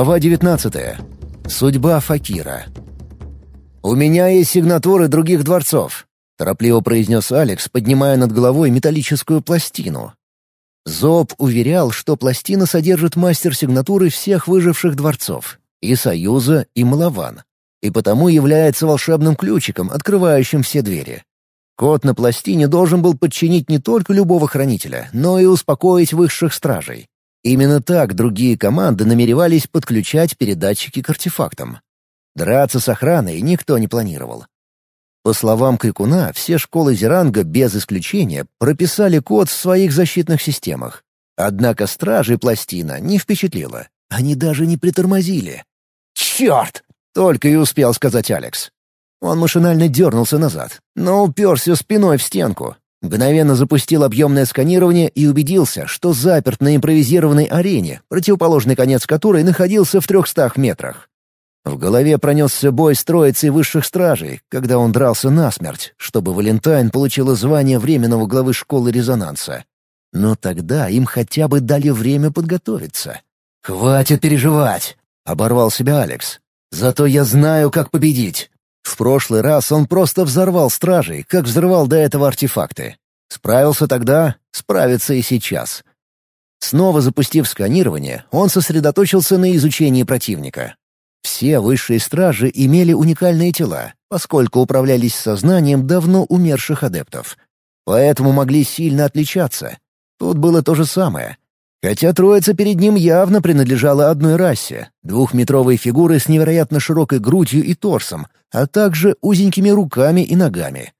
Глава 19. Судьба Факира. «У меня есть сигнатуры других дворцов», — торопливо произнес Алекс, поднимая над головой металлическую пластину. Зоб уверял, что пластина содержит мастер сигнатуры всех выживших дворцов — и Союза, и Малаван, и потому является волшебным ключиком, открывающим все двери. Код на пластине должен был подчинить не только любого хранителя, но и успокоить высших стражей. Именно так другие команды намеревались подключать передатчики к артефактам. Драться с охраной никто не планировал. По словам Крикуна, все школы Зеранга без исключения прописали код в своих защитных системах. Однако стражи пластина не впечатлила. Они даже не притормозили. «Черт!» — только и успел сказать Алекс. Он машинально дернулся назад, но уперся спиной в стенку. Мгновенно запустил объемное сканирование и убедился, что заперт на импровизированной арене, противоположный конец которой находился в трехстах метрах. В голове пронесся бой с троицей высших стражей, когда он дрался насмерть, чтобы Валентайн получила звание временного главы школы резонанса. Но тогда им хотя бы дали время подготовиться. «Хватит переживать!» — оборвал себя Алекс. «Зато я знаю, как победить. В прошлый раз он просто взорвал стражей, как взрывал до этого артефакты. Справился тогда, справится и сейчас. Снова запустив сканирование, он сосредоточился на изучении противника. Все высшие стражи имели уникальные тела, поскольку управлялись сознанием давно умерших адептов. Поэтому могли сильно отличаться. Тут было то же самое. Хотя троица перед ним явно принадлежала одной расе — двухметровые фигуры с невероятно широкой грудью и торсом, а также узенькими руками и ногами.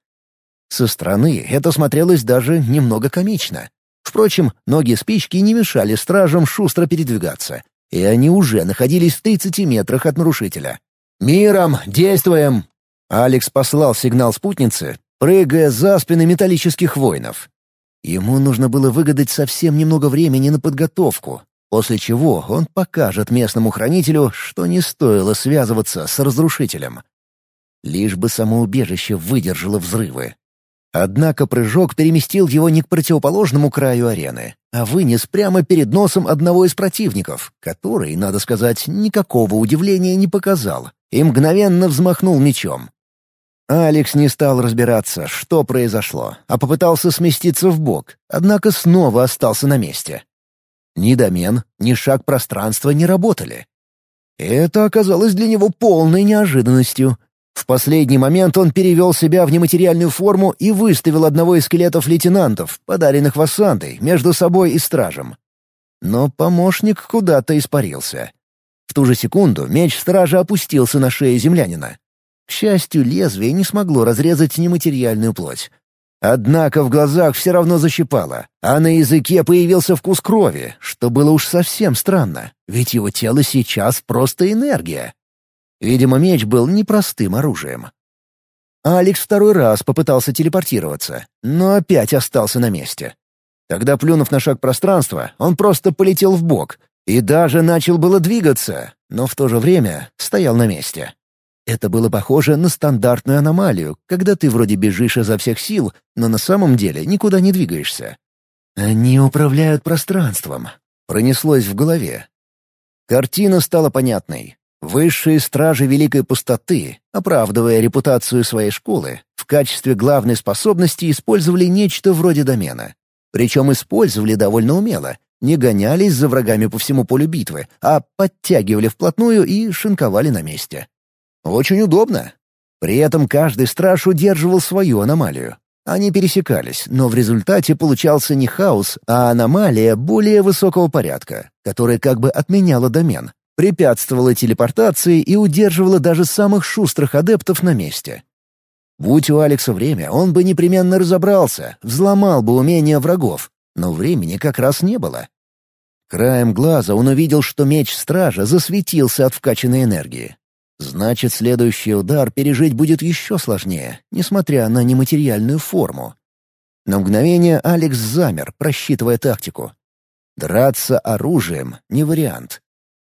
Со стороны это смотрелось даже немного комично. Впрочем, ноги спички не мешали стражам шустро передвигаться, и они уже находились в 30 метрах от нарушителя. «Миром! Действуем!» Алекс послал сигнал спутнице, прыгая за спины металлических воинов. Ему нужно было выгадать совсем немного времени на подготовку, после чего он покажет местному хранителю, что не стоило связываться с разрушителем. Лишь бы самоубежище выдержало взрывы. Однако прыжок переместил его не к противоположному краю арены, а вынес прямо перед носом одного из противников, который, надо сказать, никакого удивления не показал, и мгновенно взмахнул мечом. Алекс не стал разбираться, что произошло, а попытался сместиться в бок, однако снова остался на месте. Ни домен, ни шаг пространства не работали. Это оказалось для него полной неожиданностью. В последний момент он перевел себя в нематериальную форму и выставил одного из скелетов лейтенантов, подаренных Вассандой, между собой и стражем. Но помощник куда-то испарился. В ту же секунду меч стража опустился на шею землянина. К счастью, лезвие не смогло разрезать нематериальную плоть. Однако в глазах все равно защипало, а на языке появился вкус крови, что было уж совсем странно, ведь его тело сейчас просто энергия. Видимо, меч был непростым оружием. Алекс второй раз попытался телепортироваться, но опять остался на месте. Тогда, плюнув на шаг пространства, он просто полетел в бок и даже начал было двигаться, но в то же время стоял на месте. Это было похоже на стандартную аномалию, когда ты вроде бежишь изо всех сил, но на самом деле никуда не двигаешься. «Они управляют пространством», — пронеслось в голове. Картина стала понятной. Высшие стражи Великой Пустоты, оправдывая репутацию своей школы, в качестве главной способности использовали нечто вроде домена. Причем использовали довольно умело, не гонялись за врагами по всему полю битвы, а подтягивали вплотную и шинковали на месте. Очень удобно. При этом каждый страж удерживал свою аномалию. Они пересекались, но в результате получался не хаос, а аномалия более высокого порядка, которая как бы отменяла домен, препятствовала телепортации и удерживала даже самых шустрых адептов на месте. Будь у Алекса время, он бы непременно разобрался, взломал бы умения врагов, но времени как раз не было. Краем глаза он увидел, что меч стража засветился от вкачанной энергии. Значит, следующий удар пережить будет еще сложнее, несмотря на нематериальную форму. На мгновение Алекс замер, просчитывая тактику. Драться оружием — не вариант.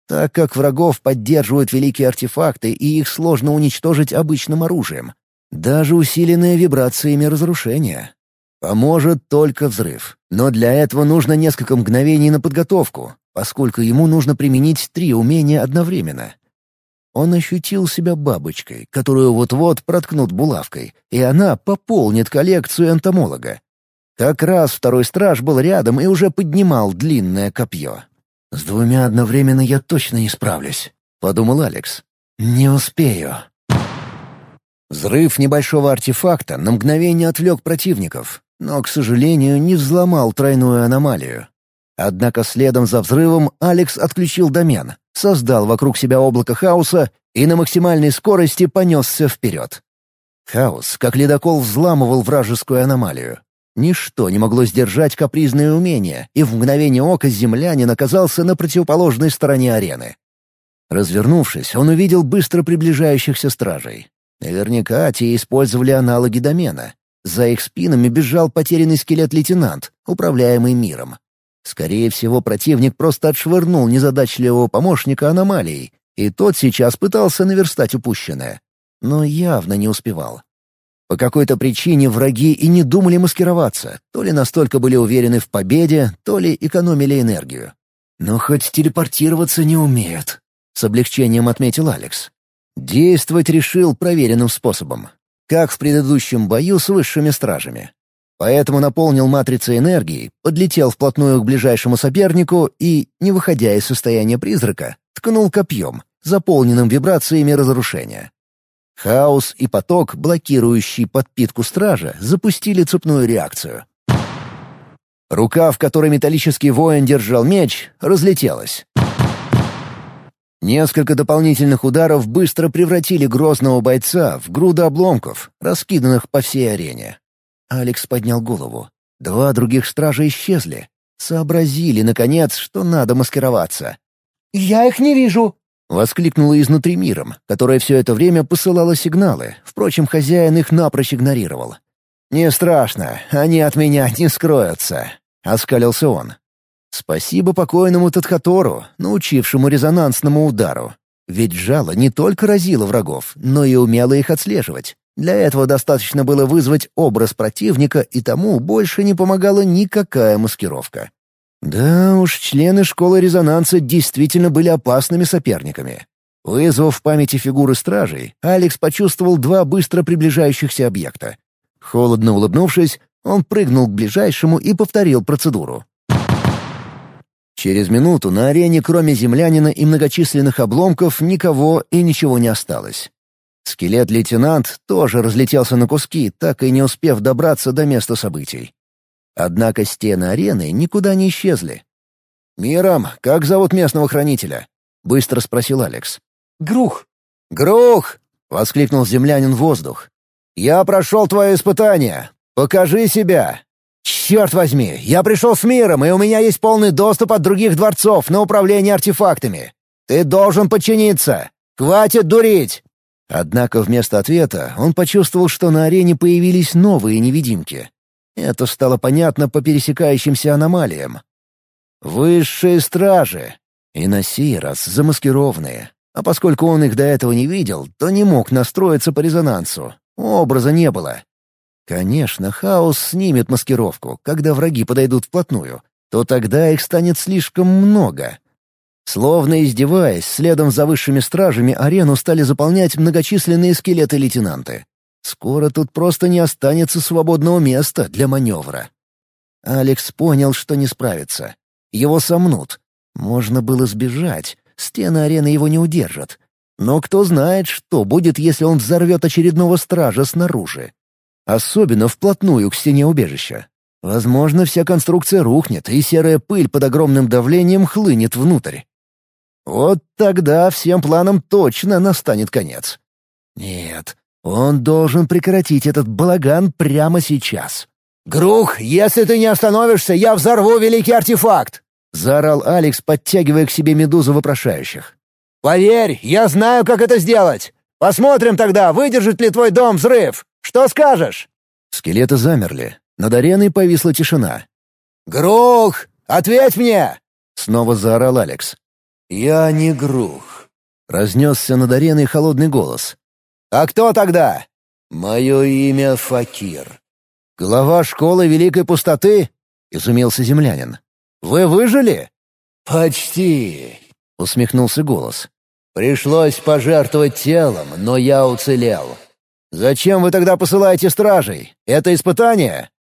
Так как врагов поддерживают великие артефакты, и их сложно уничтожить обычным оружием. Даже усиленные вибрациями разрушения. Поможет только взрыв. Но для этого нужно несколько мгновений на подготовку, поскольку ему нужно применить три умения одновременно. Он ощутил себя бабочкой, которую вот-вот проткнут булавкой, и она пополнит коллекцию энтомолога. Как раз второй страж был рядом и уже поднимал длинное копье. «С двумя одновременно я точно не справлюсь», — подумал Алекс. «Не успею». Взрыв небольшого артефакта на мгновение отвлек противников, но, к сожалению, не взломал тройную аномалию. Однако следом за взрывом Алекс отключил домен, создал вокруг себя облако хаоса и на максимальной скорости понесся вперед. Хаос, как ледокол, взламывал вражескую аномалию. Ничто не могло сдержать капризное умение, и в мгновение ока землянин оказался на противоположной стороне арены. Развернувшись, он увидел быстро приближающихся стражей. Наверняка те использовали аналоги домена. За их спинами бежал потерянный скелет-лейтенант, управляемый миром. Скорее всего, противник просто отшвырнул незадачливого помощника аномалией, и тот сейчас пытался наверстать упущенное. Но явно не успевал. По какой-то причине враги и не думали маскироваться, то ли настолько были уверены в победе, то ли экономили энергию. «Но хоть телепортироваться не умеют», — с облегчением отметил Алекс. Действовать решил проверенным способом, как в предыдущем бою с высшими стражами. Поэтому наполнил матрицей энергии, подлетел вплотную к ближайшему сопернику и, не выходя из состояния призрака, ткнул копьем, заполненным вибрациями разрушения. Хаос и поток, блокирующий подпитку стража, запустили цепную реакцию. Рука, в которой металлический воин держал меч, разлетелась. Несколько дополнительных ударов быстро превратили грозного бойца в груду обломков, раскиданных по всей арене. Алекс поднял голову. Два других стража исчезли. Сообразили, наконец, что надо маскироваться. «Я их не вижу!» — воскликнула изнутри миром, которая все это время посылала сигналы. Впрочем, хозяин их напрочь игнорировал. «Не страшно, они от меня не скроются», — оскалился он. Спасибо покойному Тадхатору, научившему резонансному удару. Ведь жало не только разило врагов, но и умело их отслеживать. Для этого достаточно было вызвать образ противника, и тому больше не помогала никакая маскировка. Да уж, члены школы резонанса действительно были опасными соперниками. Вызвав в памяти фигуры стражей, Алекс почувствовал два быстро приближающихся объекта. Холодно улыбнувшись, он прыгнул к ближайшему и повторил процедуру. Через минуту на арене, кроме землянина и многочисленных обломков, никого и ничего не осталось. Скелет-лейтенант тоже разлетелся на куски, так и не успев добраться до места событий. Однако стены арены никуда не исчезли. «Миром, как зовут местного хранителя?» — быстро спросил Алекс. «Грух». «Грух!» — воскликнул землянин в воздух. «Я прошел твое испытание. Покажи себя!» «Черт возьми, я пришел с миром, и у меня есть полный доступ от других дворцов на управление артефактами. Ты должен подчиниться. Хватит дурить!» Однако вместо ответа он почувствовал, что на арене появились новые невидимки. Это стало понятно по пересекающимся аномалиям. Высшие стражи. И на сей раз замаскированные. А поскольку он их до этого не видел, то не мог настроиться по резонансу. Образа не было. Конечно, хаос снимет маскировку, когда враги подойдут вплотную. То тогда их станет слишком много. Словно издеваясь, следом за высшими стражами арену стали заполнять многочисленные скелеты-лейтенанты. Скоро тут просто не останется свободного места для маневра. Алекс понял, что не справится. Его сомнут. Можно было сбежать, стены арены его не удержат. Но кто знает, что будет, если он взорвет очередного стража снаружи. Особенно вплотную к стене убежища. Возможно, вся конструкция рухнет, и серая пыль под огромным давлением хлынет внутрь. Вот тогда всем планам точно настанет конец. Нет, он должен прекратить этот балаган прямо сейчас. «Грух, если ты не остановишься, я взорву великий артефакт!» — заорал Алекс, подтягивая к себе медузу вопрошающих. «Поверь, я знаю, как это сделать! Посмотрим тогда, выдержит ли твой дом взрыв! Что скажешь?» Скелеты замерли. Над ареной повисла тишина. «Грух, ответь мне!» — снова заорал Алекс. «Я не Грух», — разнесся над ареной холодный голос. «А кто тогда?» «Мое имя Факир». «Глава школы Великой Пустоты?» — изумился землянин. «Вы выжили?» «Почти», — усмехнулся голос. «Пришлось пожертвовать телом, но я уцелел». «Зачем вы тогда посылаете стражей? Это испытание?»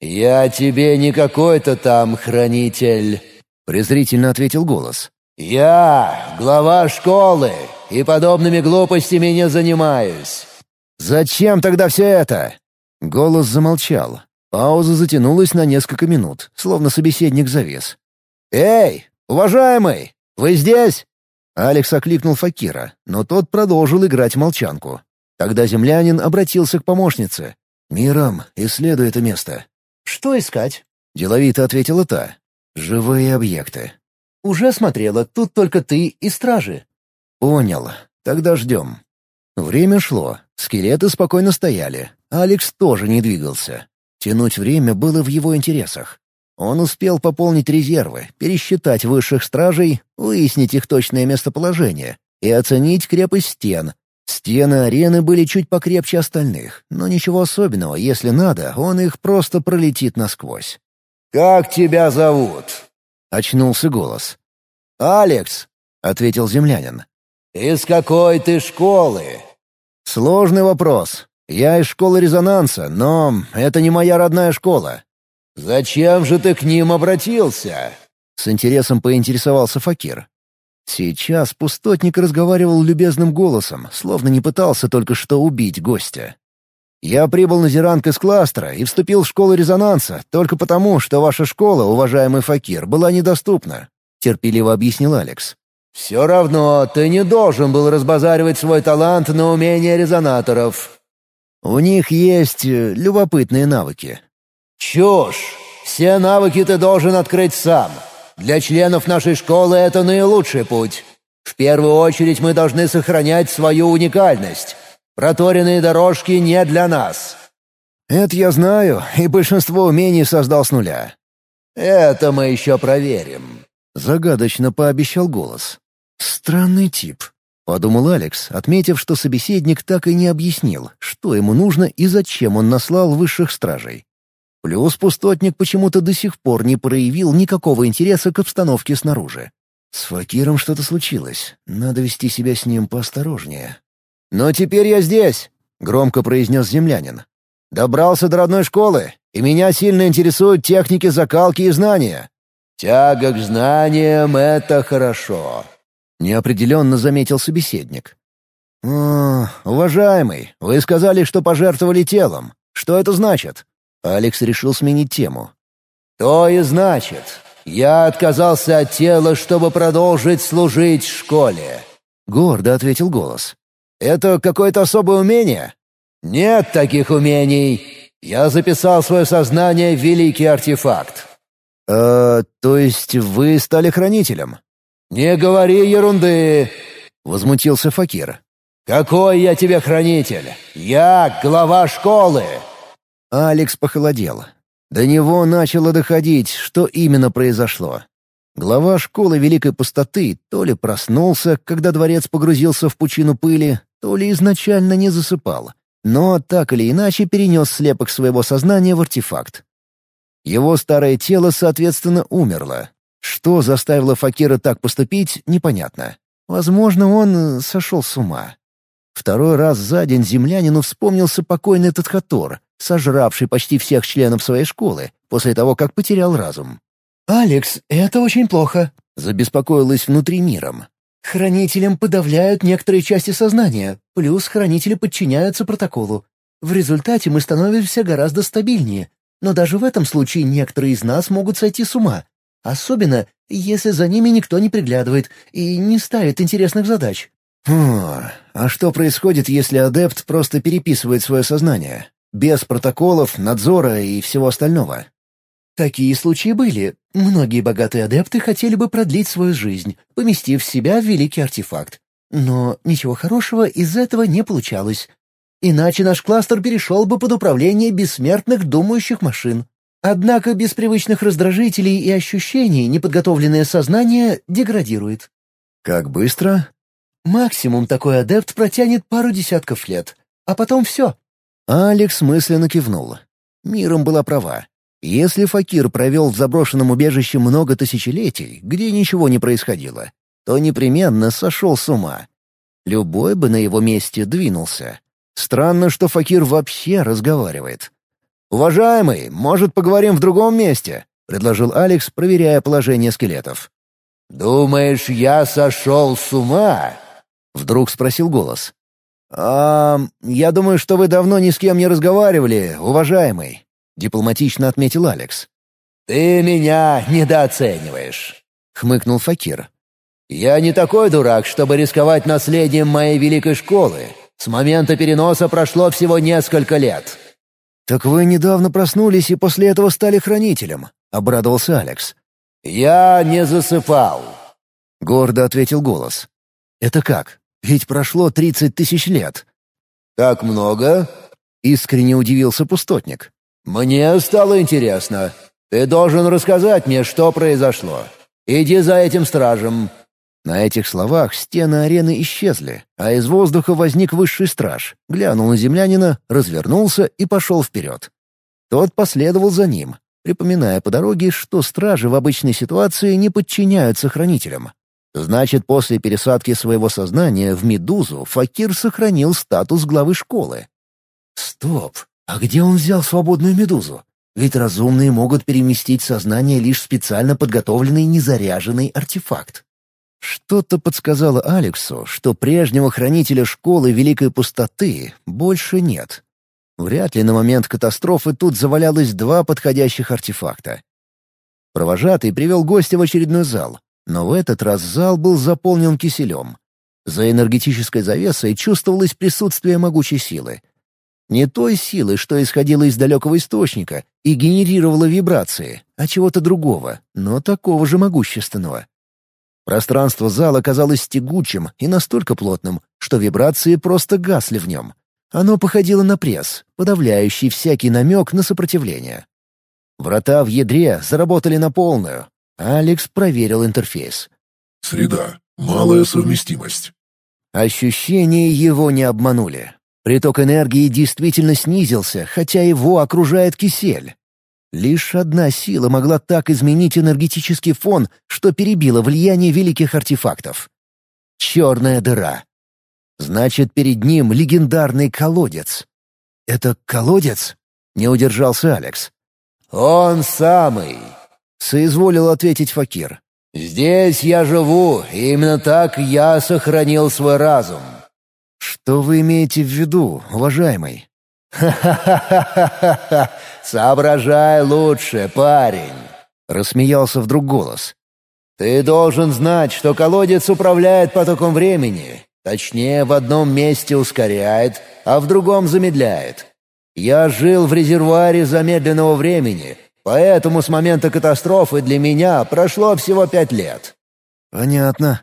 «Я тебе не какой-то там хранитель», — презрительно ответил голос. «Я глава школы, и подобными глупостями не занимаюсь». «Зачем тогда все это?» Голос замолчал. Пауза затянулась на несколько минут, словно собеседник завес. «Эй, уважаемый, вы здесь?» Алекс окликнул Факира, но тот продолжил играть молчанку. Тогда землянин обратился к помощнице. «Миром, исследуй это место». «Что искать?» — деловито ответила та. «Живые объекты». «Уже смотрела, тут только ты и стражи». «Понял. Тогда ждем». Время шло. Скелеты спокойно стояли. Алекс тоже не двигался. Тянуть время было в его интересах. Он успел пополнить резервы, пересчитать высших стражей, выяснить их точное местоположение и оценить крепость стен. Стены арены были чуть покрепче остальных, но ничего особенного, если надо, он их просто пролетит насквозь. «Как тебя зовут?» — очнулся голос. «Алекс», — ответил землянин. «Из какой ты школы?» «Сложный вопрос. Я из школы резонанса, но это не моя родная школа». «Зачем же ты к ним обратился?» С интересом поинтересовался Факир. Сейчас пустотник разговаривал любезным голосом, словно не пытался только что убить гостя. «Я прибыл на Зеранг из кластера и вступил в школу резонанса только потому, что ваша школа, уважаемый Факир, была недоступна», — терпеливо объяснил Алекс. «Все равно ты не должен был разбазаривать свой талант на умение резонаторов. У них есть э, любопытные навыки». «Чушь! Все навыки ты должен открыть сам. Для членов нашей школы это наилучший путь. В первую очередь мы должны сохранять свою уникальность. Проторенные дорожки не для нас». «Это я знаю, и большинство умений создал с нуля». «Это мы еще проверим», — загадочно пообещал голос. «Странный тип», — подумал Алекс, отметив, что собеседник так и не объяснил, что ему нужно и зачем он наслал высших стражей. Плюс пустотник почему-то до сих пор не проявил никакого интереса к обстановке снаружи. С Факиром что-то случилось, надо вести себя с ним поосторожнее. «Но теперь я здесь», — громко произнес землянин. «Добрался до родной школы, и меня сильно интересуют техники закалки и знания». «Тяга к знаниям — это хорошо», Неопределенно заметил собеседник. «О, уважаемый, вы сказали, что пожертвовали телом. Что это значит?» Алекс решил сменить тему. «То и значит. Я отказался от тела, чтобы продолжить служить школе», — гордо ответил голос. «Это какое-то особое умение?» «Нет таких умений. Я записал свое сознание в великий артефакт». «Э, то есть вы стали хранителем?» «Не говори ерунды!» — возмутился Факир. «Какой я тебе хранитель? Я глава школы!» Алекс похолодел. До него начало доходить, что именно произошло. Глава школы Великой Пустоты то ли проснулся, когда дворец погрузился в пучину пыли, то ли изначально не засыпал, но так или иначе перенес слепок своего сознания в артефакт. Его старое тело, соответственно, умерло, что заставило Факира так поступить, непонятно. Возможно, он э, сошел с ума. Второй раз за день землянину вспомнился покойный Тадхатор, сожравший почти всех членов своей школы, после того, как потерял разум. «Алекс, это очень плохо», — забеспокоилась внутри миром. «Хранителям подавляют некоторые части сознания, плюс хранители подчиняются протоколу. В результате мы становимся гораздо стабильнее, но даже в этом случае некоторые из нас могут сойти с ума, Особенно, если за ними никто не приглядывает и не ставит интересных задач. Хм, а что происходит, если адепт просто переписывает свое сознание? Без протоколов, надзора и всего остального? Такие случаи были. Многие богатые адепты хотели бы продлить свою жизнь, поместив себя в великий артефакт. Но ничего хорошего из этого не получалось. Иначе наш кластер перешел бы под управление бессмертных думающих машин. Однако без привычных раздражителей и ощущений неподготовленное сознание деградирует. Как быстро? Максимум такой адепт протянет пару десятков лет, а потом все. Алекс мысленно кивнул. Миром была права. Если Факир провел в заброшенном убежище много тысячелетий, где ничего не происходило, то непременно сошел с ума. Любой бы на его месте двинулся. Странно, что Факир вообще разговаривает. «Уважаемый, может, поговорим в другом месте?» — предложил Алекс, проверяя положение скелетов. «Думаешь, я сошел с ума?» — вдруг спросил голос. «А, я думаю, что вы давно ни с кем не разговаривали, уважаемый», — дипломатично отметил Алекс. «Ты меня недооцениваешь», — хмыкнул Факир. «Я не такой дурак, чтобы рисковать наследием моей великой школы. С момента переноса прошло всего несколько лет». «Так вы недавно проснулись и после этого стали хранителем», — обрадовался Алекс. «Я не засыпал», — гордо ответил голос. «Это как? Ведь прошло тридцать тысяч лет». «Так много?» — искренне удивился пустотник. «Мне стало интересно. Ты должен рассказать мне, что произошло. Иди за этим стражем». На этих словах стены арены исчезли, а из воздуха возник высший страж, глянул на землянина, развернулся и пошел вперед. Тот последовал за ним, припоминая по дороге, что стражи в обычной ситуации не подчиняются хранителям. Значит, после пересадки своего сознания в Медузу Факир сохранил статус главы школы. Стоп! А где он взял свободную Медузу? Ведь разумные могут переместить сознание лишь специально подготовленный незаряженный артефакт. Что-то подсказало Алексу, что прежнего хранителя школы Великой Пустоты больше нет. Вряд ли на момент катастрофы тут завалялось два подходящих артефакта. Провожатый привел гостя в очередной зал, но в этот раз зал был заполнен киселем. За энергетической завесой чувствовалось присутствие могучей силы. Не той силы, что исходила из далекого источника и генерировала вибрации, а чего-то другого, но такого же могущественного. Пространство зала казалось тягучим и настолько плотным, что вибрации просто гасли в нем. Оно походило на пресс, подавляющий всякий намек на сопротивление. Врата в ядре заработали на полную, Алекс проверил интерфейс. «Среда. Малая совместимость». Ощущения его не обманули. Приток энергии действительно снизился, хотя его окружает кисель. Лишь одна сила могла так изменить энергетический фон, что перебила влияние великих артефактов. Черная дыра. Значит, перед ним легендарный колодец. «Это колодец?» — не удержался Алекс. «Он самый!» соизволил ответить Факир. «Здесь я живу, и именно так я сохранил свой разум». «Что вы имеете в виду, уважаемый?» «Ха-ха-ха-ха-ха! Соображай лучше, парень!» — рассмеялся вдруг голос. «Ты должен знать, что колодец управляет потоком времени. Точнее, в одном месте ускоряет, а в другом замедляет. Я жил в резервуаре замедленного времени, Поэтому с момента катастрофы для меня прошло всего пять лет». «Понятно».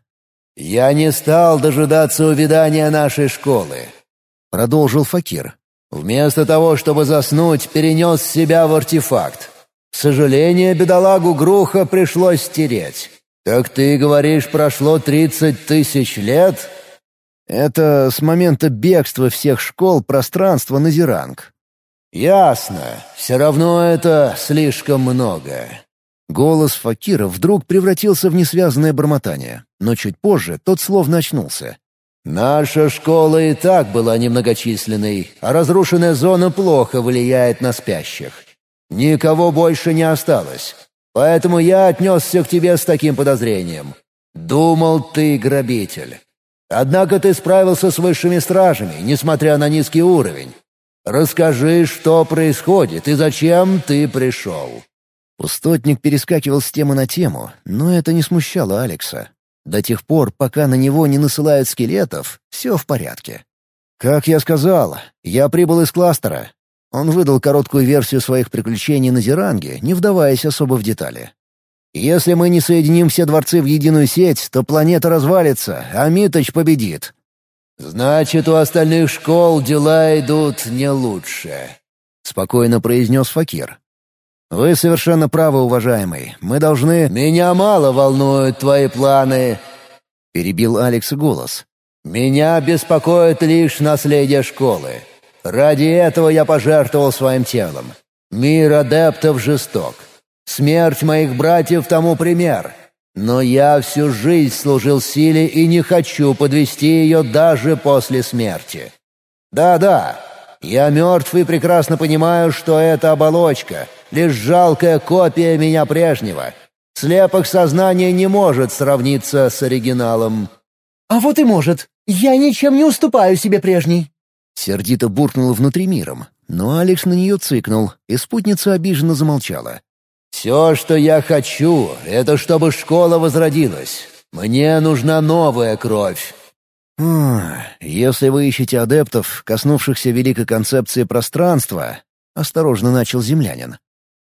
«Я не стал дожидаться увядания нашей школы», — продолжил Факир. «Вместо того, чтобы заснуть, перенес себя в артефакт. К сожалению, бедолагу Груха пришлось стереть. Так ты говоришь, прошло тридцать тысяч лет?» «Это с момента бегства всех школ пространства на Зеранг», «Ясно. Все равно это слишком много». Голос Факира вдруг превратился в несвязанное бормотание, но чуть позже тот словно очнулся. «Наша школа и так была немногочисленной, а разрушенная зона плохо влияет на спящих. Никого больше не осталось, поэтому я отнесся к тебе с таким подозрением. Думал, ты грабитель. Однако ты справился с высшими стражами, несмотря на низкий уровень. Расскажи, что происходит и зачем ты пришел». Пустотник перескакивал с темы на тему, но это не смущало Алекса. До тех пор, пока на него не насылают скелетов, все в порядке. «Как я сказал, я прибыл из кластера». Он выдал короткую версию своих приключений на Зеранге, не вдаваясь особо в детали. «Если мы не соединим все дворцы в единую сеть, то планета развалится, а Миточ победит. «Значит, у остальных школ дела идут не лучше», — спокойно произнес Факир. «Вы совершенно правы, уважаемый. Мы должны...» «Меня мало волнуют твои планы», — перебил Алекс голос. «Меня беспокоит лишь наследие школы. Ради этого я пожертвовал своим телом. Мир адептов жесток. Смерть моих братьев тому пример. Но я всю жизнь служил силе и не хочу подвести ее даже после смерти. Да-да, я мертв и прекрасно понимаю, что это оболочка, лишь жалкая копия меня прежнего. Слепок сознания не может сравниться с оригиналом. «А вот и может. Я ничем не уступаю себе прежней». Сердито буркнула внутри миром, но Алекс на нее цыкнул, и спутница обиженно замолчала. «Все, что я хочу, это чтобы школа возродилась. Мне нужна новая кровь. «Если вы ищете адептов, коснувшихся великой концепции пространства», — осторожно начал землянин,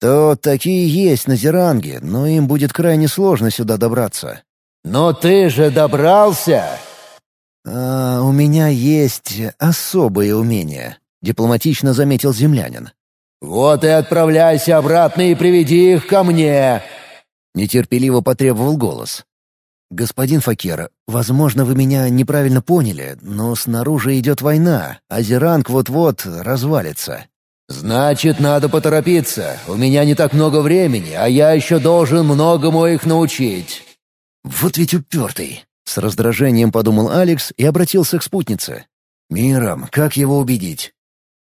«то такие есть на Зеранге, но им будет крайне сложно сюда добраться». «Но ты же добрался!» «А у меня есть особые умения», — дипломатично заметил землянин. «Вот и отправляйся обратно и приведи их ко мне!» Нетерпеливо потребовал голос. «Господин Факера, возможно, вы меня неправильно поняли, но снаружи идет война, а Зеранг вот-вот развалится». «Значит, надо поторопиться. У меня не так много времени, а я еще должен многому их научить». «Вот ведь упертый!» — с раздражением подумал Алекс и обратился к спутнице. «Миром, как его убедить?»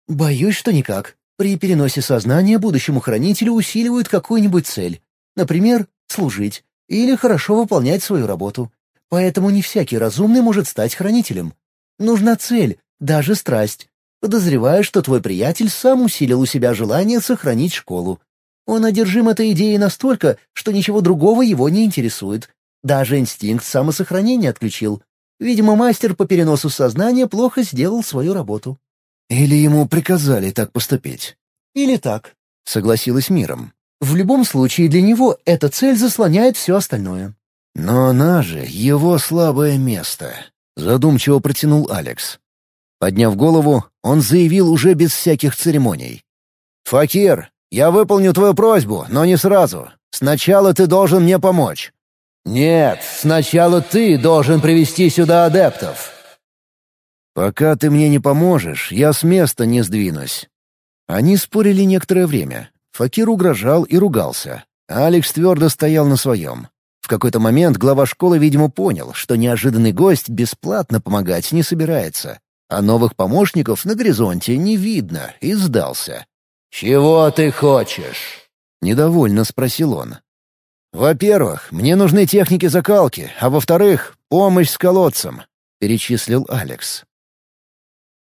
«Боюсь, что никак. При переносе сознания будущему хранителю усиливают какую-нибудь цель. Например, служить или хорошо выполнять свою работу. Поэтому не всякий разумный может стать хранителем. Нужна цель, даже страсть. Подозреваю, что твой приятель сам усилил у себя желание сохранить школу. Он одержим этой идеей настолько, что ничего другого его не интересует. Даже инстинкт самосохранения отключил. Видимо, мастер по переносу сознания плохо сделал свою работу. Или ему приказали так поступить. Или так, — согласилась миром. В любом случае для него эта цель заслоняет все остальное. «Но она же его слабое место», — задумчиво протянул Алекс. Подняв голову, он заявил уже без всяких церемоний. «Факир, я выполню твою просьбу, но не сразу. Сначала ты должен мне помочь». «Нет, сначала ты должен привести сюда адептов». «Пока ты мне не поможешь, я с места не сдвинусь». Они спорили некоторое время. Факир угрожал и ругался. Алекс твердо стоял на своем. В какой-то момент глава школы, видимо, понял, что неожиданный гость бесплатно помогать не собирается, а новых помощников на горизонте не видно, и сдался. «Чего ты хочешь?» — недовольно спросил он. «Во-первых, мне нужны техники закалки, а во-вторых, помощь с колодцем», — перечислил Алекс.